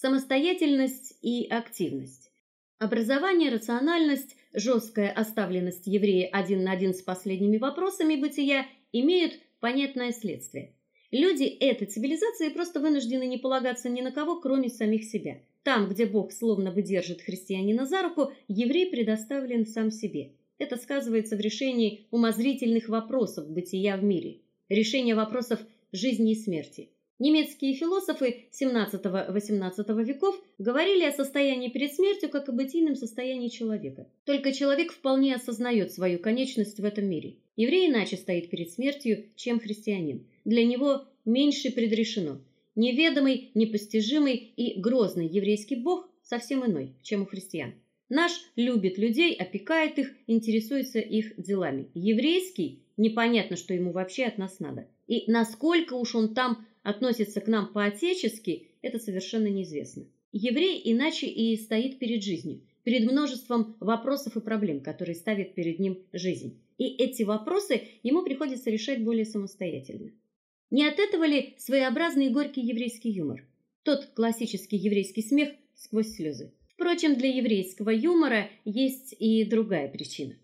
Самостоятельность и активность. Образование, рациональность, жесткая оставленность еврея один на один с последними вопросами бытия имеют понятное следствие. Люди этой цивилизации просто вынуждены не полагаться ни на кого, кроме самих себя. Там, где Бог словно бы держит христианина за руку, еврей предоставлен сам себе. Это сказывается в решении умозрительных вопросов бытия в мире, решения вопросов жизни и смерти. Немецкие философы XVII-XVIII веков говорили о состоянии перед смертью как о бытийном состоянии человека. Только человек вполне осознает свою конечность в этом мире. Еврей иначе стоит перед смертью, чем христианин. Для него меньше предрешено. Неведомый, непостижимый и грозный еврейский бог совсем иной, чем у христиан. Наш любит людей, опекает их, интересуется их делами. Еврейский непонятно, что ему вообще от нас надо. И насколько уж он там относится к нам по-отечески, это совершенно неизвестно. Еврей иначе и стоит перед жизнью, перед множеством вопросов и проблем, которые ставит перед ним жизнь. И эти вопросы ему приходится решать более самостоятельно. Не от этого ли своеобразный горький еврейский юмор? Тот классический еврейский смех сквозь слезы. Впрочем, для еврейского юмора есть и другая причина.